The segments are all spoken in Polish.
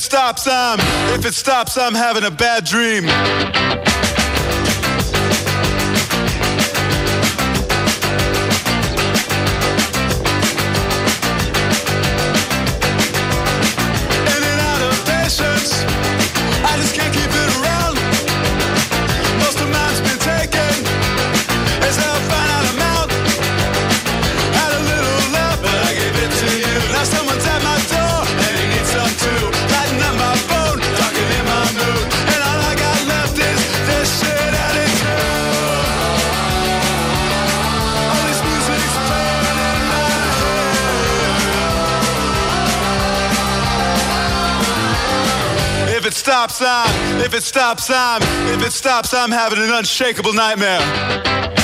it stops, I'm, if it stops, I'm having a bad dream. stops, I'm, if it stops, I'm, if it stops, I'm having an unshakable nightmare.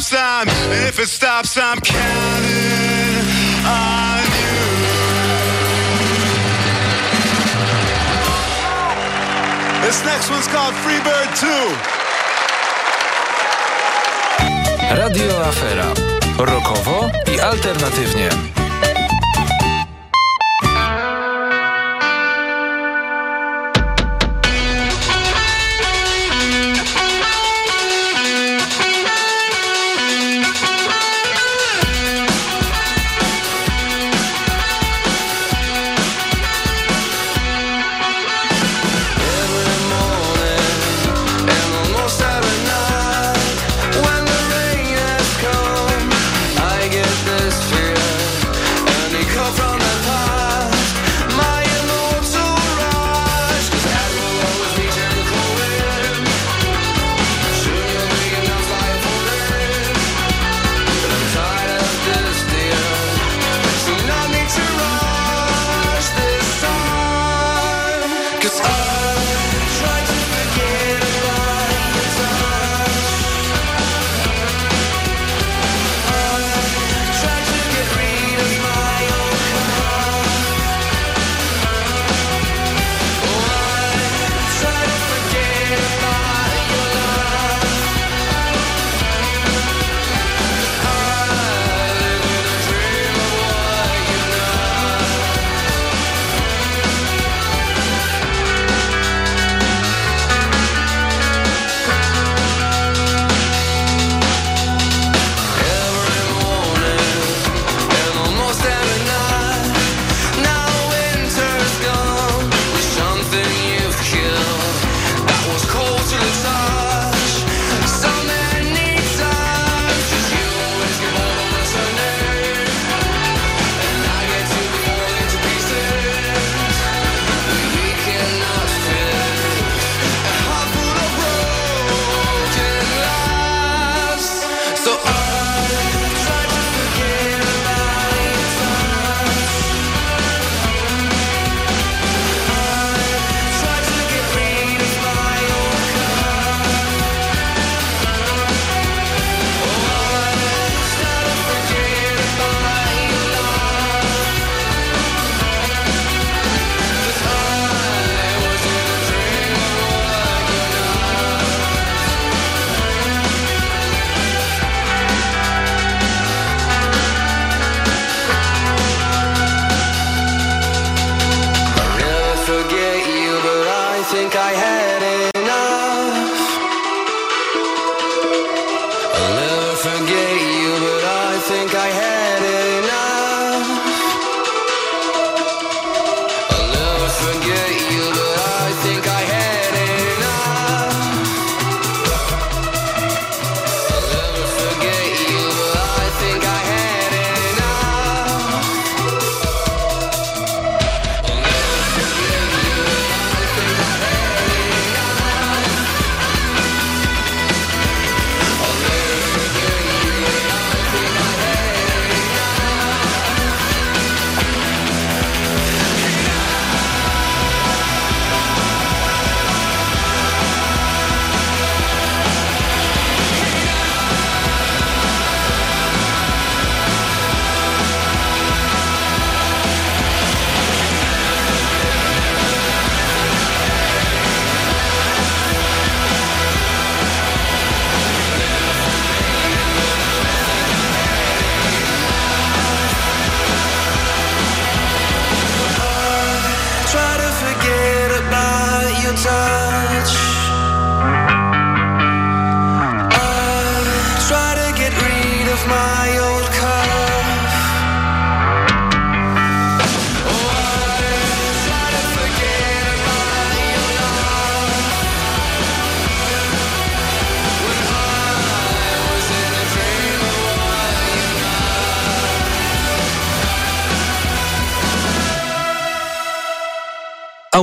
stops, I'm if it stops, I'm counting on you. This next one's called 2. Radio Afera. Rokowo i alternatywnie.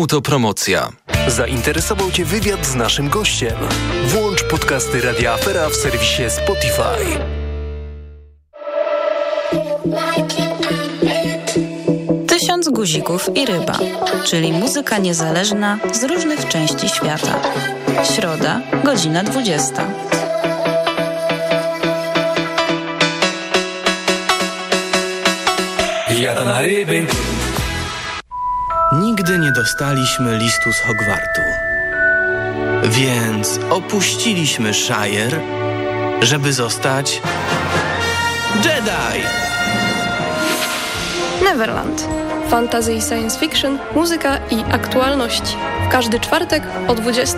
Autopromocja. Zainteresował Cię wywiad z naszym gościem? Włącz podcasty Radia Afera w serwisie Spotify. Tysiąc guzików i ryba, czyli muzyka niezależna z różnych części świata. Środa, godzina 20. Jadę na ryby nigdy nie dostaliśmy listu z Hogwartu. Więc opuściliśmy Shire, żeby zostać Jedi! Neverland. Fantasy i science fiction, muzyka i aktualności. Każdy czwartek o 20.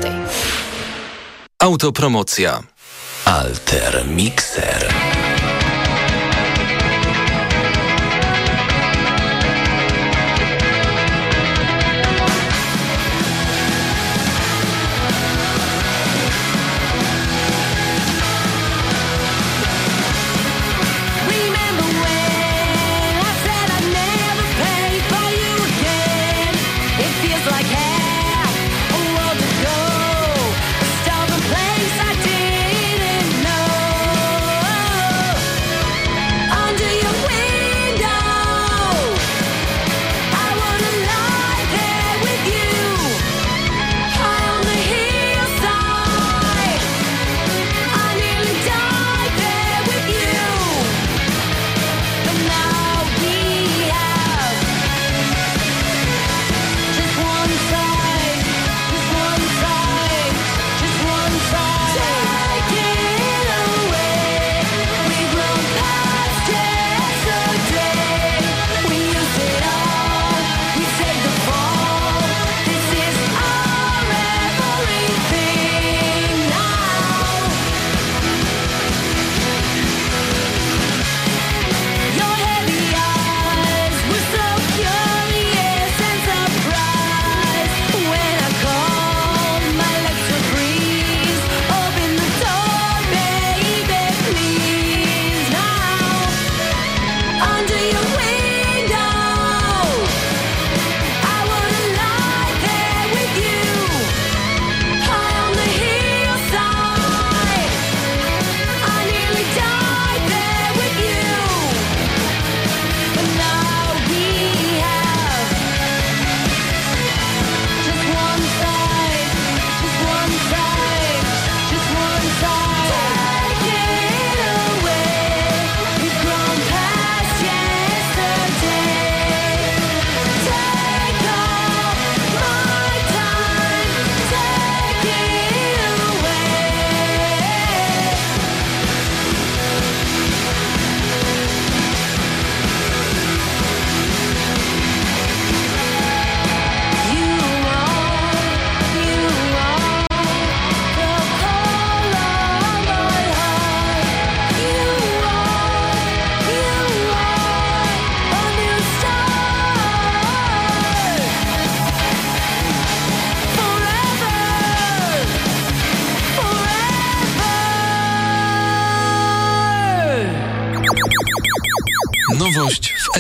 Autopromocja. Alter Mixer.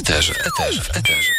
eterze, eterze, eterze.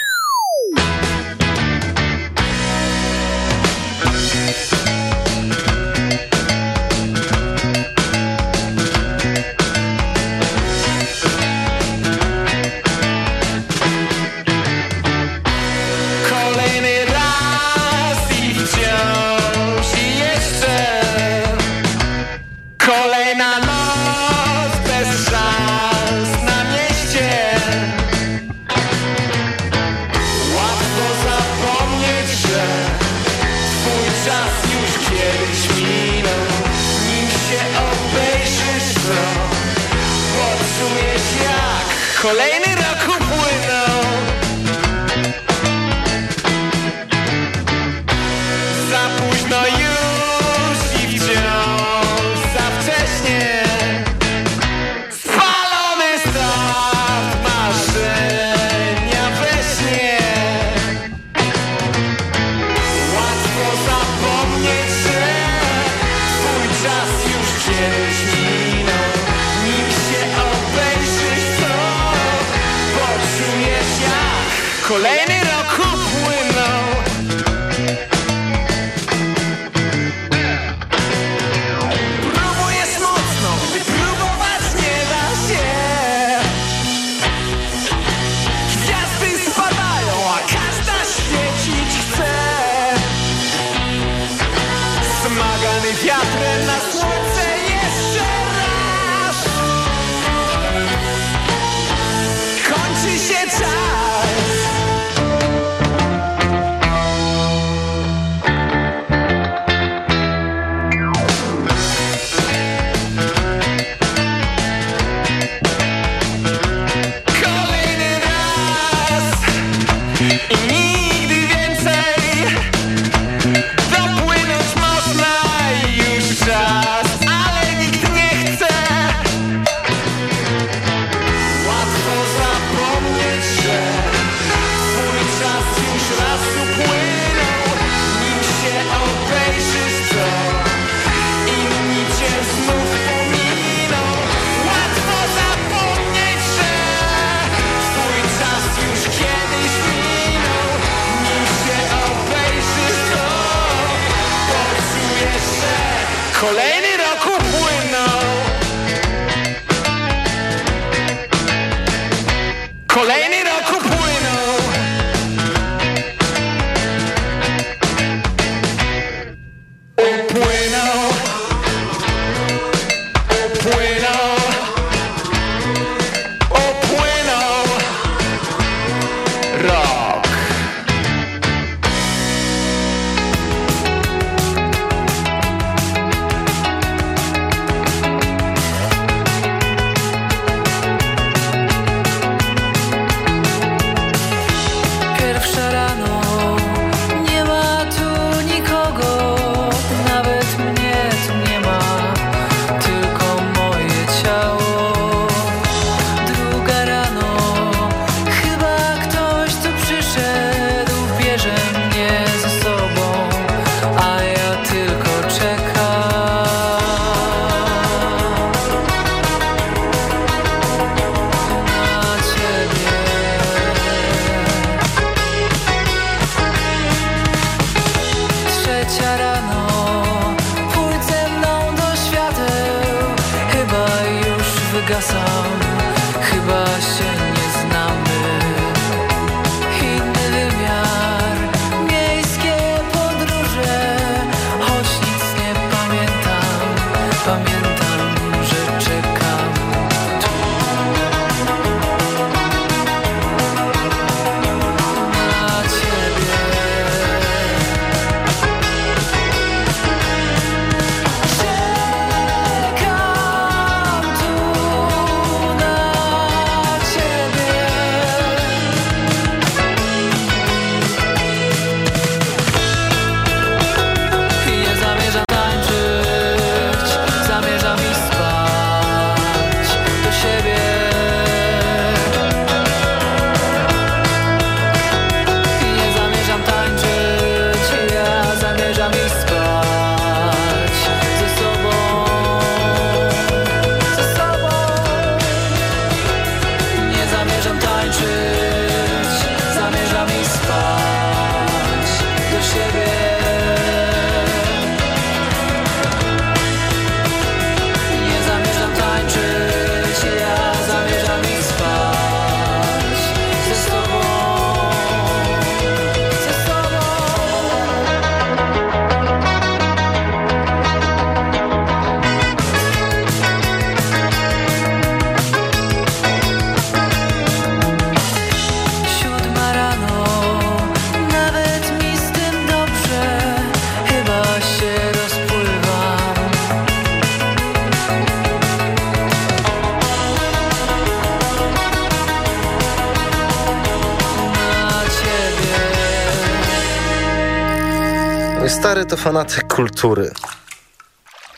to fanatyk kultury.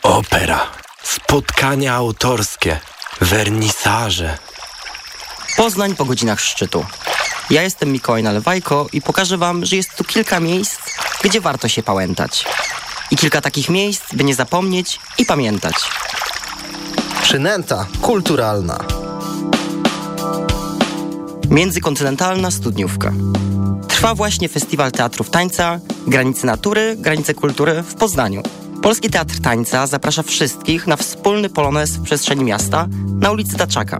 Opera, spotkania autorskie, wernisaże. Poznań po godzinach szczytu. Ja jestem Mikołaj Nalewajko i pokażę Wam, że jest tu kilka miejsc, gdzie warto się pałętać. I kilka takich miejsc, by nie zapomnieć i pamiętać. Przynęta kulturalna. Międzykontynentalna studniówka. Trwa właśnie Festiwal Teatrów Tańca Granice Natury, Granice Kultury w Poznaniu. Polski Teatr Tańca zaprasza wszystkich na wspólny polonez w przestrzeni miasta na ulicy Taczaka.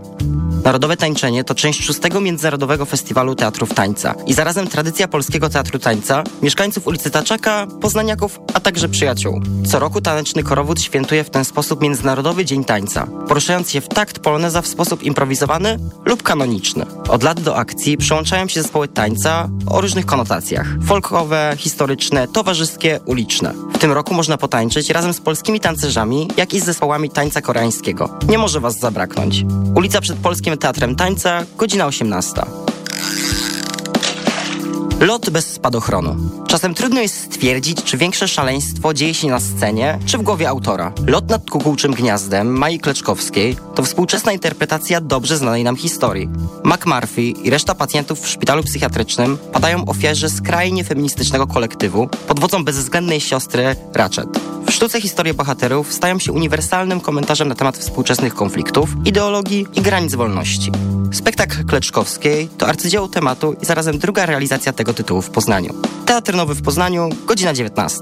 Narodowe Tańczenie to część szóstego Międzynarodowego Festiwalu Teatrów Tańca i zarazem tradycja Polskiego Teatru Tańca, mieszkańców ulicy Taczaka, poznaniaków, a także przyjaciół. Co roku taneczny korowód świętuje w ten sposób Międzynarodowy Dzień Tańca, poruszając się w takt poloneza w sposób improwizowany lub kanoniczny. Od lat do akcji przyłączają się zespoły tańca o różnych konotacjach. Folkowe, historyczne, towarzyskie, uliczne. W tym roku można potańczyć razem z polskimi tancerzami, jak i z zespołami tańca koreańskiego. Nie może was zabraknąć. Ulica przed Polskim Teatrem Tańca, godzina 18. Lot bez spadochronu. Czasem trudno jest stwierdzić, czy większe szaleństwo dzieje się na scenie, czy w głowie autora. Lot nad kukułczym gniazdem Mai Kleczkowskiej to współczesna interpretacja dobrze znanej nam historii. McMurphy i reszta pacjentów w szpitalu psychiatrycznym padają ofierze skrajnie feministycznego kolektywu pod wodzą bezwzględnej siostry Ratchet. W sztuce historie bohaterów stają się uniwersalnym komentarzem na temat współczesnych konfliktów, ideologii i granic wolności. Spektakl Kleczkowskiej to arcydzieło tematu i zarazem druga realizacja tego tytułu w Poznaniu. Teatr Nowy w Poznaniu, godzina 19.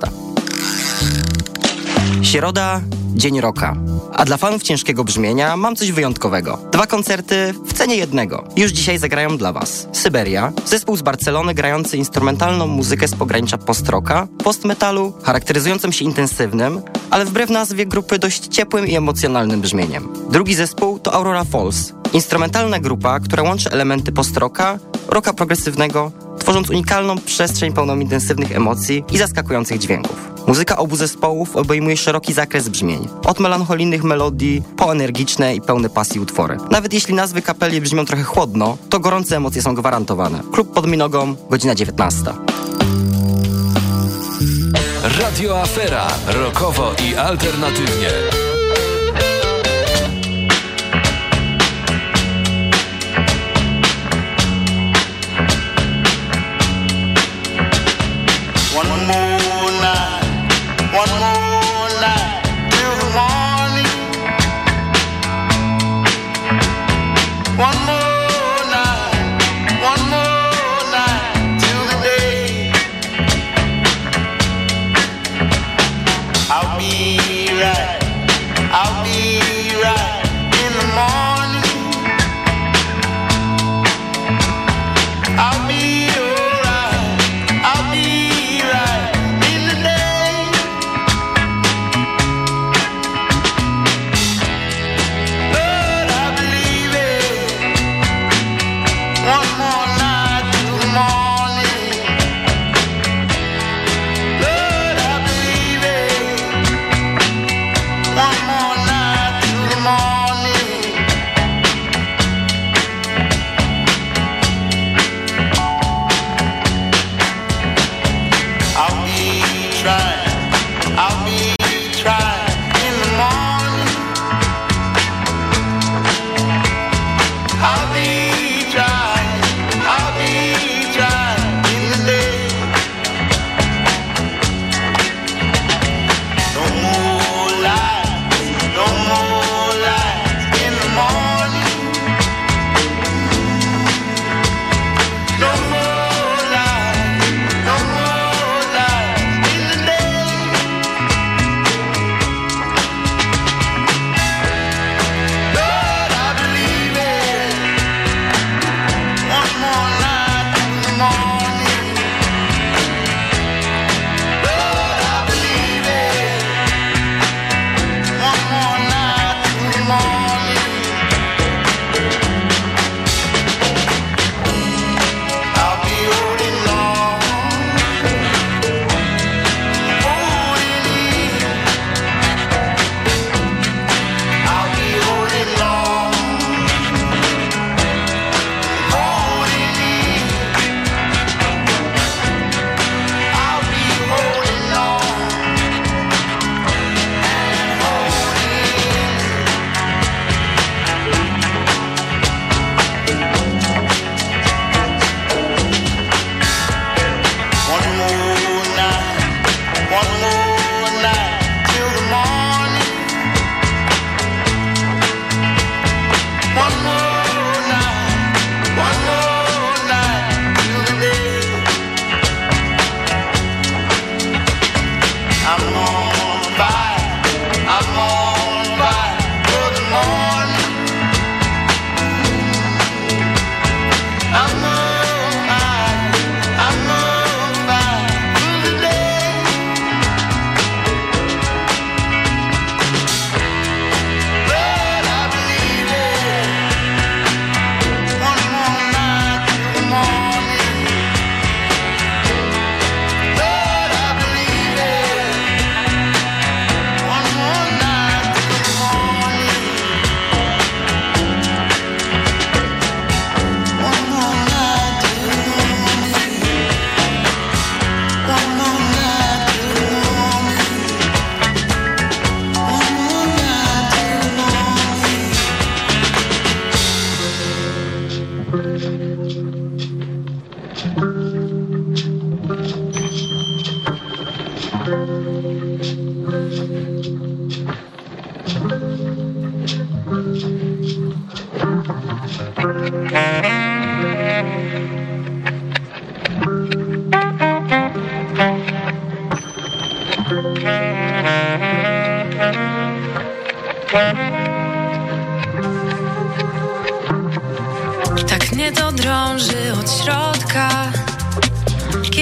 Środa, dzień roka. A dla fanów ciężkiego brzmienia mam coś wyjątkowego. Dwa koncerty w cenie jednego. Już dzisiaj zagrają dla Was. Syberia, zespół z Barcelony grający instrumentalną muzykę z pogranicza post-rocka, post-metalu, charakteryzującym się intensywnym, ale wbrew nazwie grupy dość ciepłym i emocjonalnym brzmieniem. Drugi zespół to Aurora Falls, instrumentalna grupa, która łączy elementy post-rocka, rocka progresywnego, tworząc unikalną przestrzeń pełną intensywnych emocji i zaskakujących dźwięków. Muzyka obu zespołów obejmuje szeroki zakres brzmień. Od melancholijnych melodii po energiczne i pełne pasji utwory. Nawet jeśli nazwy kapeli brzmią trochę chłodno, to gorące emocje są gwarantowane. Klub pod Minogą, godzina 19. Radio Afera. Rokowo i alternatywnie.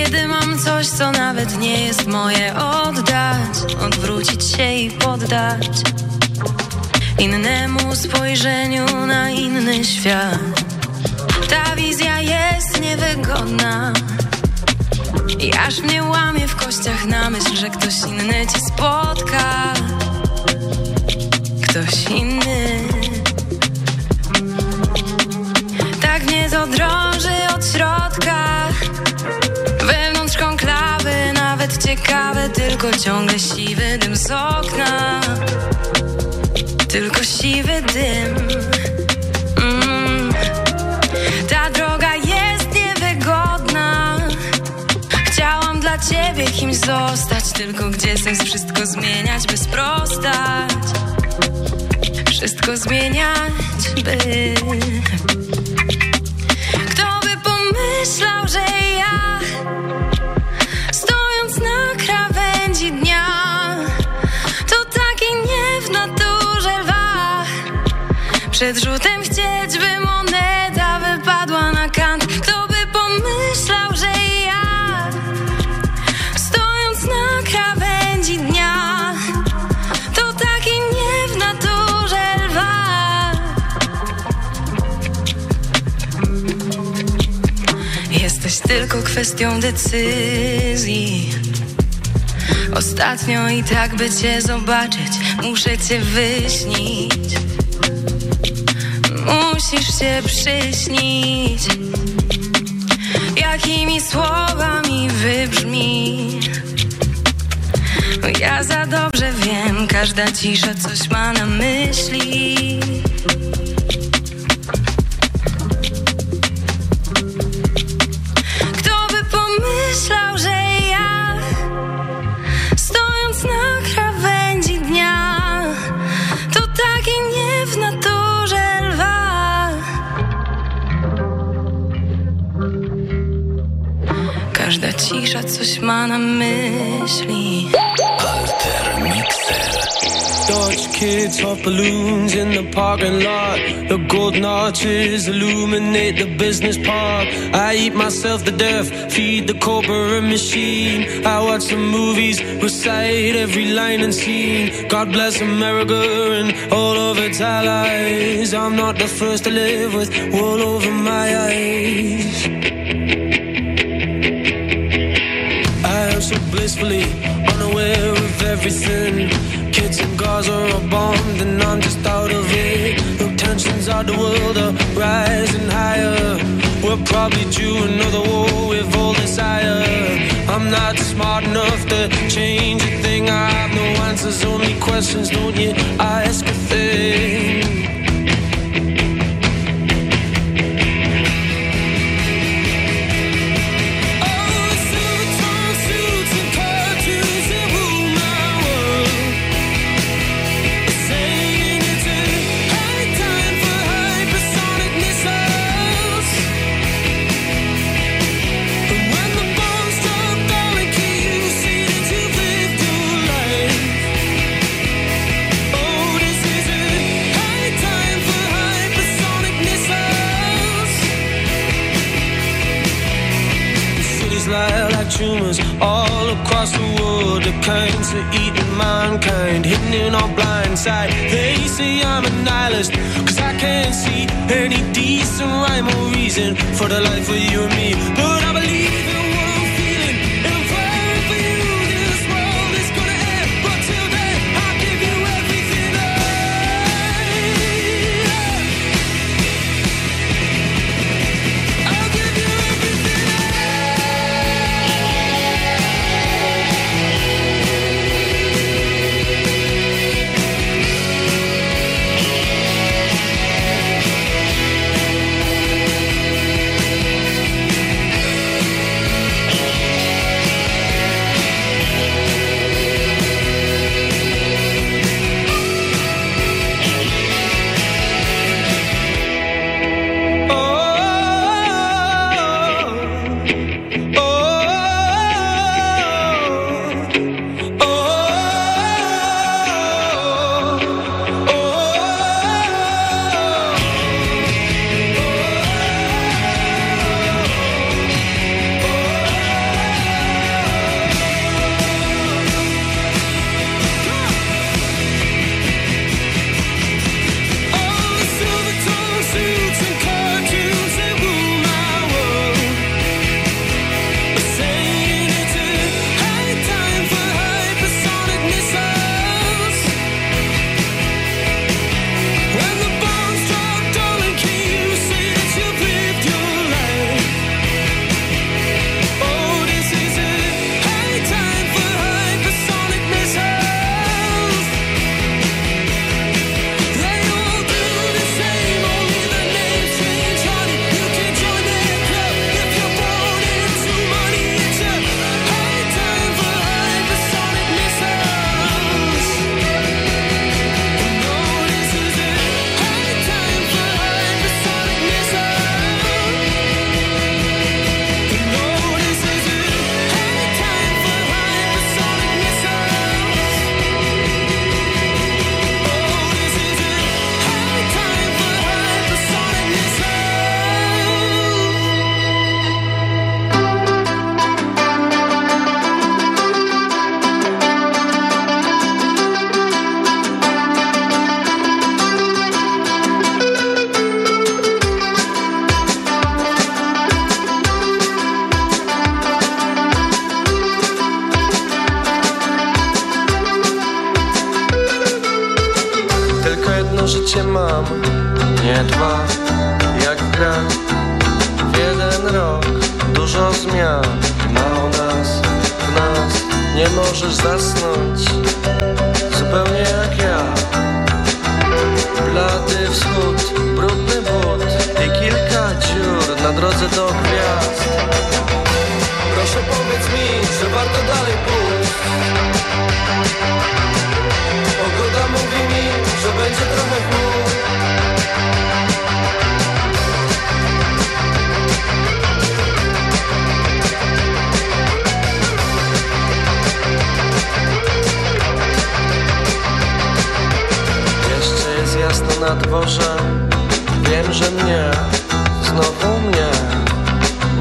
Kiedy mam coś, co nawet nie jest moje Oddać, odwrócić się i poddać Innemu spojrzeniu na inny świat. Ta wizja jest niewygodna I aż mnie łamie w kościach na myśl, że ktoś inny cię spotka. Ktoś inny. Tak mnie to drąży od środka Nawet ciekawe Tylko ciągle siwy dym z okna. Tylko siwy dym. Mm. Ta droga jest niewygodna. Chciałam dla ciebie kimś zostać Tylko gdzie sens wszystko zmieniać By sprostać? Wszystko zmieniać by. Kto by pomyślał, że ja Przed rzutem chcieć, by moneta wypadła na kant Kto by pomyślał, że ja Stojąc na krawędzi dnia To taki nie w naturze lwa Jesteś tylko kwestią decyzji. Ostatnio i tak by cię zobaczyć, muszę cię wyśnić. Musisz się przyśnić. Jakimi słowami wybrzmi? Ja za dobrze wiem, każda cisza coś ma na myśli. Coś ma na myśli Alter Mixer. Dodge kids hot balloons in the parking lot. The golden arches illuminate the business park. I eat myself to death, feed the corporate machine. I watch the movies, recite every line and scene. God bless America and all of its allies. I'm not the first to live with wool over my eyes. Blissfully unaware of everything. Kids and cars are all bombed, and I'm just out of it. The tensions of the world are rising higher. We're probably due another war with all desire. I'm not smart enough to change a thing. I have no answers, only questions. Don't you ask a thing? Lie like tumors all across the world. The cancer eating mankind, hidden in our blind side. They say I'm a nihilist, cause I can't see any decent rhyme or reason for the life of you and me. But I believe in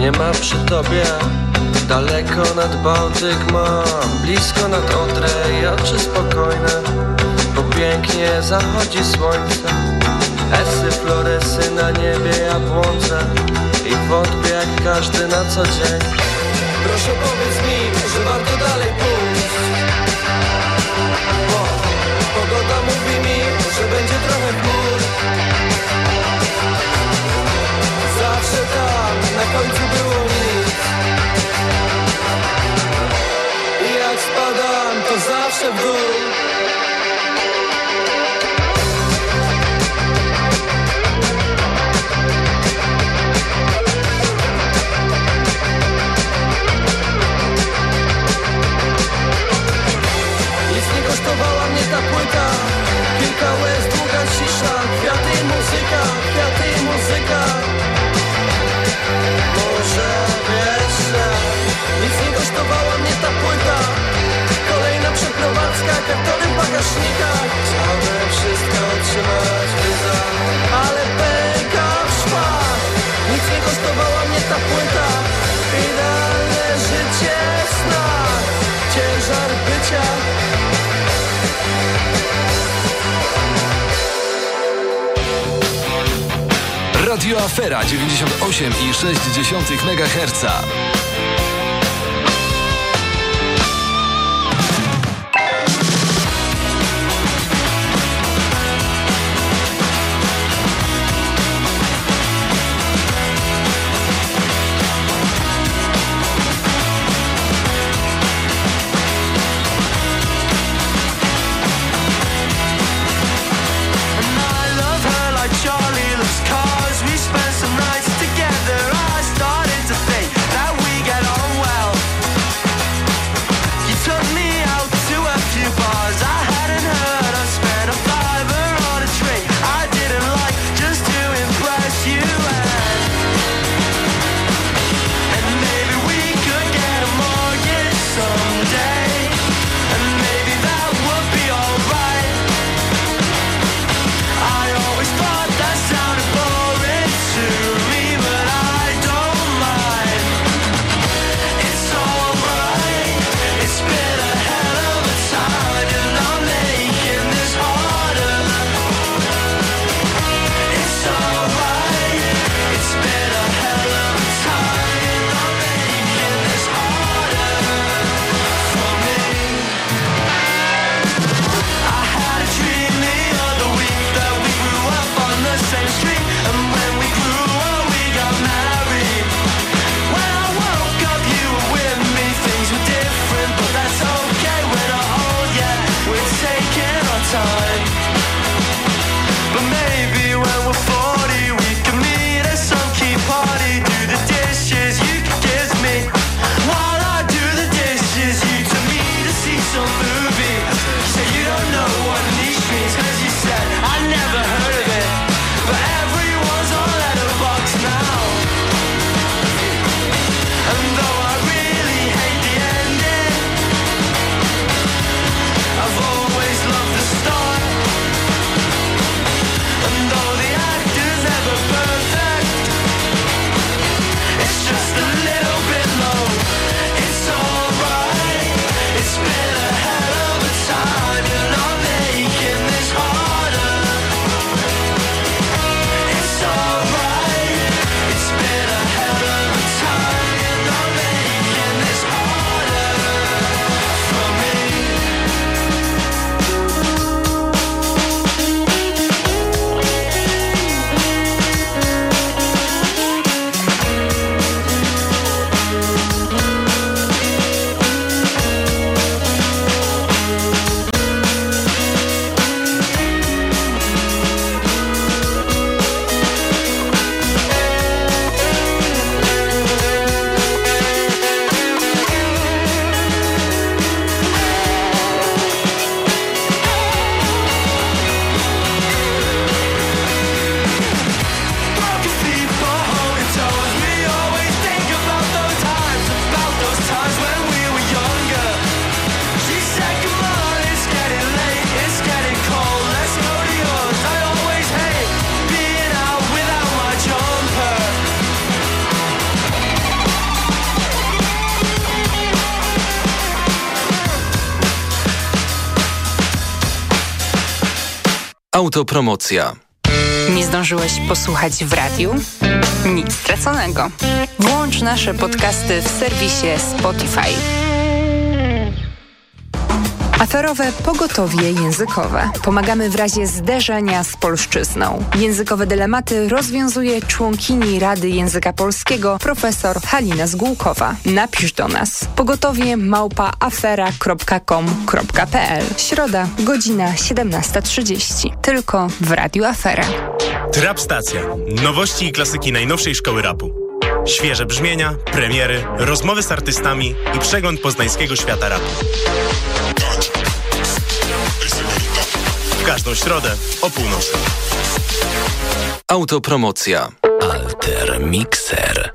Nie ma przy tobie. Daleko nad Bałtyk mam Blisko nad Odrę. I oczy spokojne Bo pięknie zachodzi słońce. Esy, floresy na niebie ja błądzę I wątpię jak każdy na co dzień. Proszę powiedz mi, że warto dalej pójść. Bo pogoda mówi mi, że będzie trochę chmur końcu było nic. I jak spadam, to zawsze w dół Przeprowadzka, kartony w bagażnikach Chciałbym wszystko otrzymać wyza Ale pęka w szwach Nic nie kosztowała mnie ta płyta. Idealne życie w snach. Ciężar bycia. Radio Afera 98,6 MHz. Autopromocja. Nie zdążyłeś posłuchać w radiu? Nic straconego. Włącz nasze podcasty w serwisie Spotify. Aferowe pogotowie językowe. Pomagamy w razie zderzenia z polszczyzną. Językowe dylematy rozwiązuje członkini Rady Języka Polskiego profesor Halina Zgółkowa. Napisz do nas pogotowie małpa afera.com.pl Środa, godzina 17.30. Tylko w Radiu Afera. Trap Stacja. Nowości i klasyki najnowszej szkoły rapu. Świeże brzmienia, premiery, rozmowy z artystami i przegląd poznańskiego świata rapu. W każdą środę o północy. Autopromocja. Alter Mixer.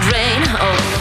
rain. Oh.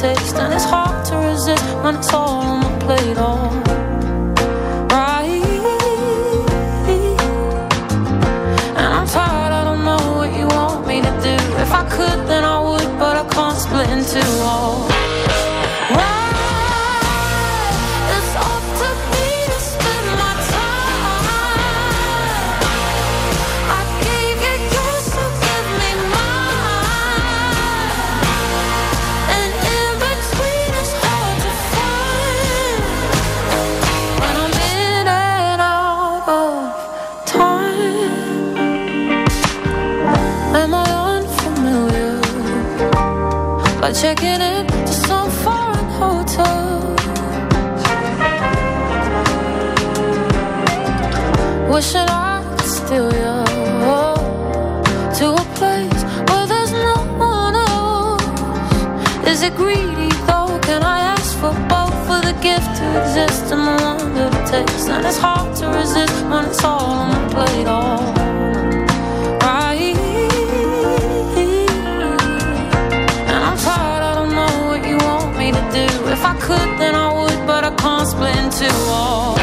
Taste, and it's hard to resist. when it's all on my plate, all right. And I'm tired, I don't know what you want me to do. If I could, then I would, but I can't split in two. All Wishing I could steal you to a place where there's no one else. Is it greedy though? Can I ask for both for the gift to exist and the wonder to taste? And it's hard to resist when it's all on the plate. All right. And I'm tired, I don't know what you want me to do. If I could, then I would, but I can't split in two. All